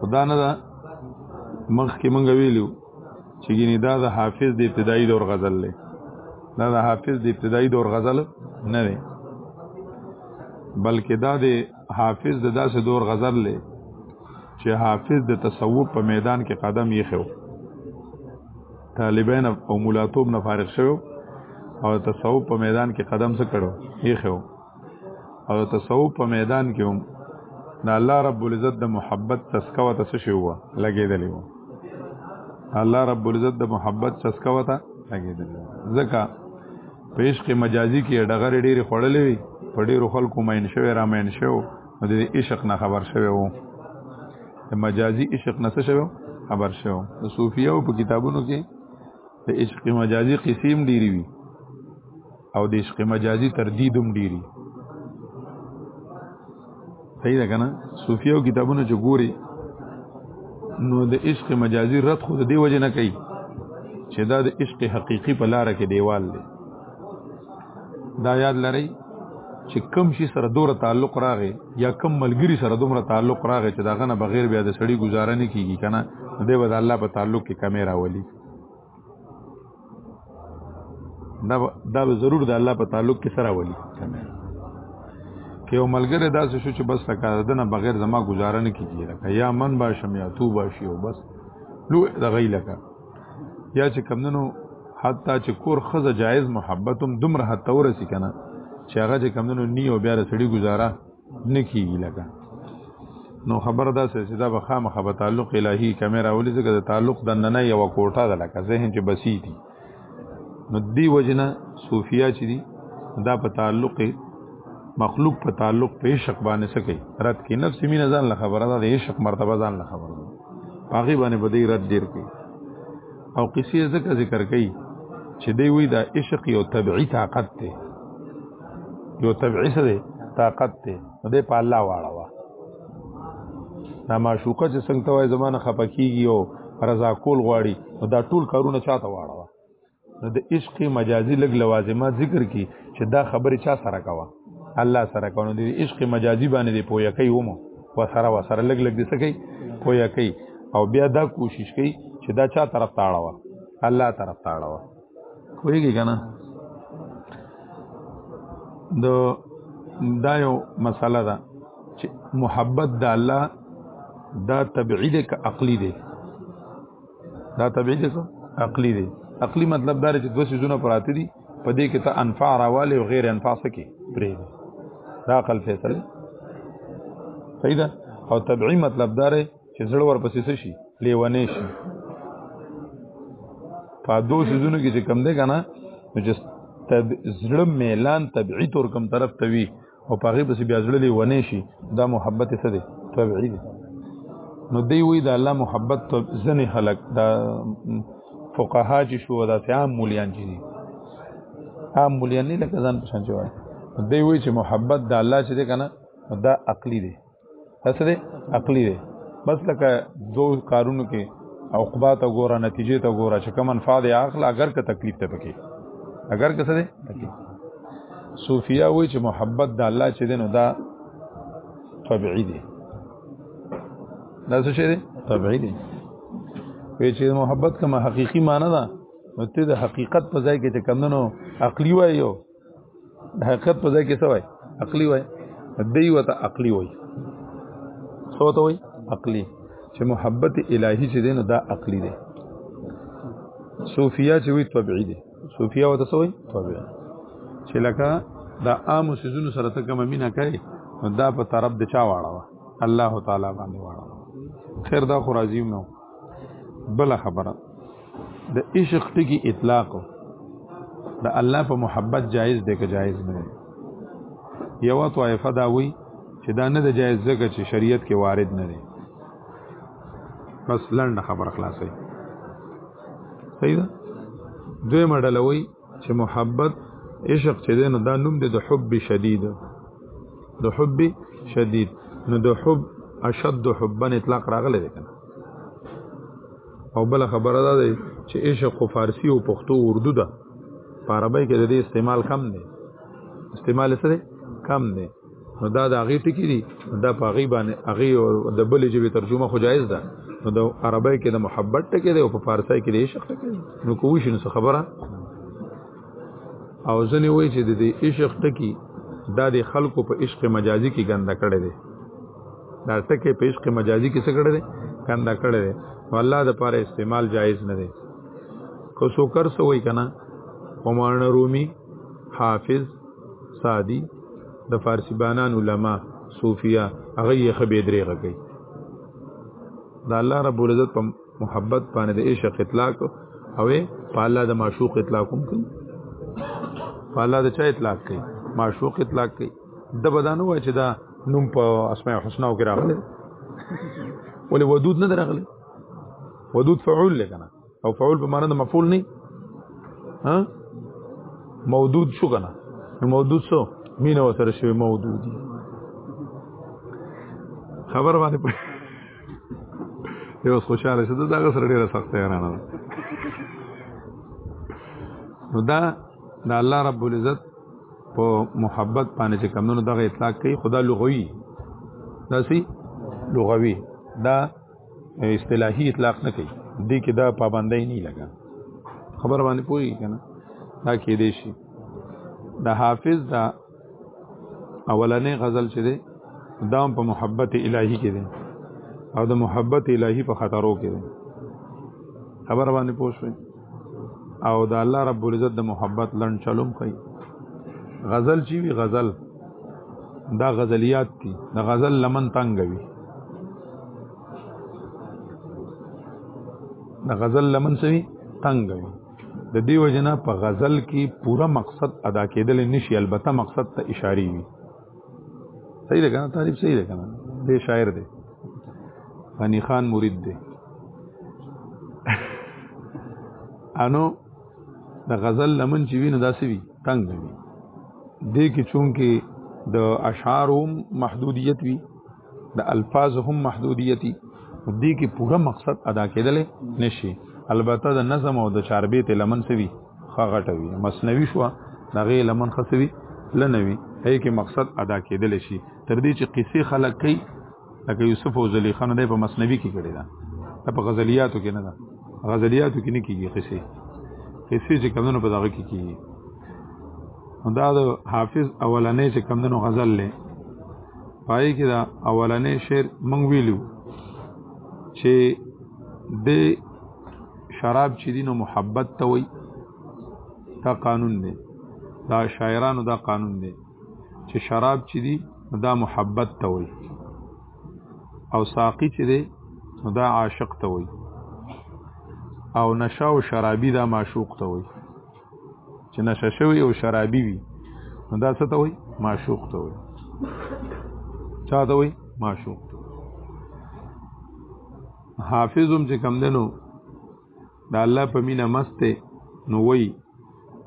خدا نه ده مخ کې مونږ ویلو چې ګینه دا د حافظ د ابتدایي دور غزل لې دا د حافظ د ابتدایي دور غزل نه دی بلکې دا د حافظ د داسې دور غزل لې چې حافظ د تصوف په میدان کې قدم یې خو طالبان او مولاتوب نه فارغ شوو او تصوف په میدان کې قدم څه کړو یې خو او تصوف په میدان کې هم د الله رب العزت د محبت تسکوه ته څه شی وه لګېدلی وه الله رب العزت د محبت تسکوه ته لګېدلی وه ځکه په عشق مجازي کې ډغرې ډېرې خوړلې وي په ډېرو خلکو مین شوی را مین شوی نو د عشق نه خبر شوی وو د مجازي عشق نه څه شوی خبر شوی د صوفیو په کتابونو کې د عشق مجازي قسم ډېری وي او د عشق مجازي تردید هم ډیری صحیح ده کنه صوفیو کتابونه چې ګوري نو د عشق مجازي رد خو د دی وجه نه کوي چې دا د عشق حقيقي په لار کې دیوال دی دا یاد لرئ چې کم شي سره دوره تعلق راغی یا کم ملګری سره دومره تعلق راغی چې دا غنه بغیر بیا د سړی گزاره نه کیږي کنه دی به د الله په تعلق کې کمې راولي دا دا به ضرور د الله په تعلق کې سره ولي کې یو ملګری داسې شو چې بس لکه دنه بغیر زما گزاره نه کیږي لکه یا من باشم یا تو باشي او بس لو د غی لکه یا چې کمندنو حتی چې کور خزه جایز محبتم دومره حتی ورسی کنه چې هغه چې کمندنو نی او بیا سړي گزاره نه کیږي لکه نو خبر دا چې دا به خامخا به تعلق الهي کیمرا ولې ځکه د تعلق د ننه یو کوټه ده لکه ذهن چې بسی دي نو دی وجنه صوفیا چې دي دا په تعلق مخلوق په تعلق په عشق باندې سکی رد کې نفس مين ځان له خبره ده د عشق مرتبه ځان له خبره ده هغه باندې بدی رد ډیر کې او قصې ذکر ذکر کوي چې دی وی دا عشق یو طبيعي طاقت دی یو تبعی څه دی طاقت دی نو دی په الله واړوه دا معشوقه چې څنګه ته وایې زما نه خفه کېږي او رضا کول غواړي نو دا ټول کارونه چا ته واړوه نو د عشق مجازي لږ لوازمات ذکر کی چې دا خبرې چا سره کوه الله سره کوه نو د عشق مجازي باندې دی پوهه کوي ومو وسره وسره لګ لګ دې سکی پویا کوي او بیا دا کوشش کوي چې دا چا طرف ته اړه الله طرف ته اړه کویږي کنه د دا یو مسله ده چې محبت د الله دا طبيعي ده که عقلي ده دا طبيعي ده که عقلي ده عقلي مطلب دا چې دوه سيزونه پراته دي په دې کې ته انفع راواله او غیر انفع سکے پرې دا عقل فیصله صحیح ده او طبيعي مطلب دا چې زړه ورپسې څه شي لیونی شي په دو سيزونو کې چې کم دی کنه نو چې تب زړه میلان طبيعي تور کم طرف ته وي او په هغه پسې بیا زړه لیونی شي دا محبت څه دی طبيعي دی نو دی وی دا الله محبت ته ځنې خلق دا فقها چې شو دا عام مولیان چې دي عام مولیان نه لکه ځان پېژنځي وایي دی وی چې محبت د الله چې دی کنه دا عقلی دی هڅه دی عقلی دی بس لکه دو کارونو کې عقبا ته ګوره نتیجې ته ګوره چې کوم منفعه دی اخل اگر که تکلیف ته پکې اگر که څه دی تکلیف صوفیا وایي چې محبت د الله چې دی نو دا طبيعي دی دا څه شی دی طبيعي دی وی چې محبت کومه حقيقي معنی ده نو ته د حقیقت په ځای کې چې کمندنو عقلی وایو د حقیقت په ځای کې څه وای عقلی وای دی وته عقلی وای څه وته وای عقلی چې محبت الهی چې دین دا عقلی دی صوفیا چې وی طبيعي دی صوفیا وته څه وای طبيعي چې لکه دا عام سيزونو سره ته کوم مینا کوي دا په طرف د چا واړه الله تعالی باندې واړه خیر دا خو راځي نو بل خبره د عشق ټکی اطلاق د الله په محبت جایز دی که جایز نه دی یو طائفه دا وی چې دا نه د جایز ځکه چې شریعت کې وارد نه دی بس لنډه خبره خلاصه صحیح ده دوی مډلوي چې محبت عشق چې دی نو دا نوم دی د حب شدید د حب شدید نو د حب اشد حبا اطلاق راغلی دی کنه او بل خبره ده چې عشق او فارسی او پښتو اردو ده په عربی کې د دې استعمال کم دی استعمال سره کم دی نو دا د هغې ټکي دي دا په هغې باندې هغې او د بلې ژبې ترجمه خو جایز ده نو د عربی کې د محبت ټکی دی او په فارسی کې د عشق ټکی دی نو کوی شي نو خبره او ځنې وایي چې د دې عشق ټکی دا د خلکو په عشق مجازي کې ګنده کړی دی دا ټکی په عشق مجازي کې څه کړی دی ګنده کړی دی نو الله د پاره استعمال جایز نه دی کو سوکر سوې کنا عمر رومي حافظ سادي د فارسی بانان علما صوفیا هغه یې خبې درې غږی دا الله رب العزت په محبت باندې د عشق اطلاق او په الله د معشوق اطلاق هم کوي په الله د چا اطلاق کوي معشوق اطلاق کوي د بدانو وای چې دا نوم په اسماء الحسنا کې راغلی ولې ودود نه راغلی ودود فعول لګنه او فعول په معنی د مفعول نه ها موجود شو کنه موجود شو مين او سره شوی موجودي خبر باندې پوه یو خوشاله شو دا غسر ډیره سخت نه نه نو دا د الله رب العزت په محبت باندې چې کمونو دغه اطلاق کوي خدا لغوي دا سي لغوي دا اصطلاحي اطلاق نه کوي دې کې دا پابندۍ نه لګا خبر باندې پوری کنه دا کې دې شي د حافظ دا اولنې غزل چې ده دام په محبت الهی کې ده او د محبت الهی په خطرو کې ده خبر باندې پوښوي او د الله رب العزت د محبت لن چلوم کوي غزل چی وی غزل دا غزلیات دي د غزل لمن تنگ وي د غزل لمن سوي تنگ وي د دې وجنه په غزل کې پوره مقصد ادا کېدل نشي البته مقصد ته اشاره وي صحیح ده کنه تعریف صحیح ده کنه دې شاعر دی غنی خان مرید دی انو د غزل لمن چې وینو داسې وي تنگ وي دې کې چون کې د اشعارو محدودیت وي د الفاظ هم محدودیتی دې کې پوره مقصد ادا کېدل نشي البته د نظم او د چاربې ته لمن سوي خغټوي مسنوي شو دغه لمن خسوي لنوي هي کې مقصد ادا کېدل شي تر دې چې قصې خلق کوي لکه یوسف او زلیخا نه په مسنوي کې کړی دا په غزلیاتو کې نه دا غزلیاتو کې نه کیږي قصې قصې چې کمونو په دغه کې کیږي دا د حافظ اولنې چې کمندنو غزل لې پای کې دا اولنې شعر مونږ ویلو چې د شراب چې دینو محبت ته وای دا قانون دی دا شاعرانو دا قانون دی چې شراب چې دی دا محبت ته وای او ساقی چې دی دا عاشق ته وای او نشه او شرابي دا معشوق ته وای چې نشه شوی او شرابي وي نو دا څه ته وایي معشوق ته وایي چا ته وایي معشوق ته حافظ هم چې کم دنو د الله په مینه مسته نو وایي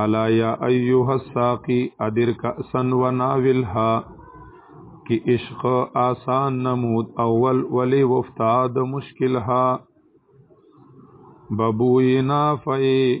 الا یا ایها الساقی ادر کأسن و ناولها کی عشق آسان نمود اول ولی وفتاد مشکلها ببوینا فئی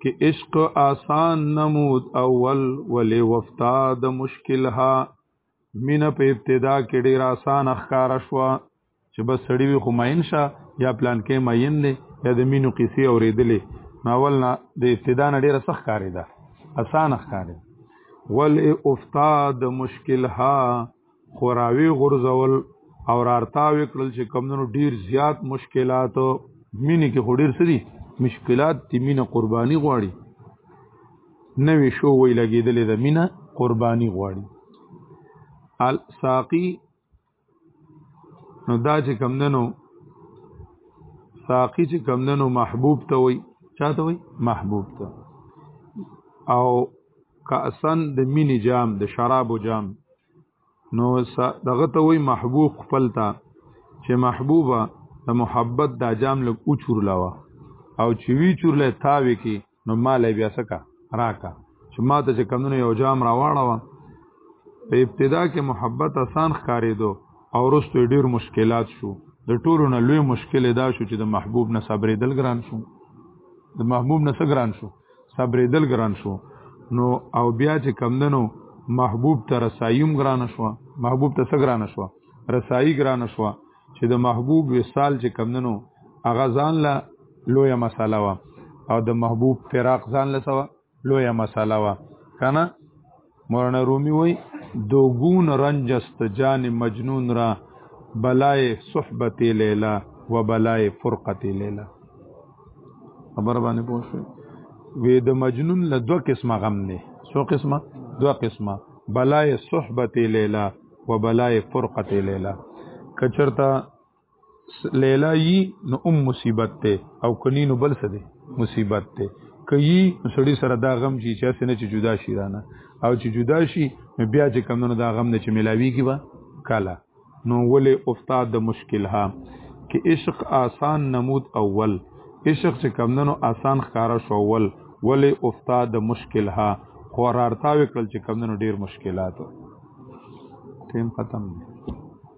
کې عشق آسان نمود اول ولې وفتا د مشکل ها مینه په ابتدا کې ډیر آسان ښکار شو چې بس سړی وي خو ماین شه یا پلان کې ماین دی یا د مینو قصې اورېدلې ناول نه د ابتدا نه ډیره سخت کاری ده آسان ښکاري ول افتاد مشکل ها خوراوی غرزول او رارتاوی کړل چې کمونو ډیر زیات مشکلات مینه کې خډیر سری مشکلات تی مینه قربانی غواړي نوې شو وی لګیدلې د مینه قربانی غواړي الساقی نو دا چې کمندنو ساقی چې کمندنو محبوب ته وای چاته وای محبوب ته او کاسن د مینی جام د شرابو جام نو دغه ته وای محبوب خپل تا چې محبوبه د محبت دا جام لږ او چورلاوه او چې وی چورله تاوي کې نو مال بیا سکا راکا چې ما ته چې کمونه یو جام راواړه و په ابتدا کې محبت آسان ښکارېدو او وروسته ډیر مشکلات شو د ټولو نه لوی مشکل دا شو چې د محبوب نه صبرېدل ګران شو د محبوب نه څه ګران شو صبرېدل ګران شو نو او بیا چې کمدنو محبوب ته رسایم ګران شو محبوب ته سګران شو رسایی ګران شو چې د محبوب وصال چې کمدنو هغه ځان له لویه مساله وا او د محبوب فراق ځان له سوا لویه مساله وا کنه مولانا رومي وای دوګون رنجست جان مجنون را بلای صحبت لیلا و بلای فرقت لیلا خبر باندې پوه شو وې د مجنون له دوه قسمه غم نه سو قسمه دوه قسمه بلای صحبت لیلا و بلای فرقت لیلا کچرتا لیلا یی نو ام مصیبت ته او کنی نو بل څه دی مصیبت ته کوي سړی سره دا غم چې چا سینه چې جدا شي رانه او چې جدا شي بیا چې کم نه دا غم نه چې ملاوي کی با کالا نو ولې استاد د مشکل ها کې عشق آسان نمود اول عشق چې کم نه آسان ښکارا شو اول ولې استاد د مشکل ها خورارتاوي کړل چې کم نه ډیر مشکلات ټیم ختم دی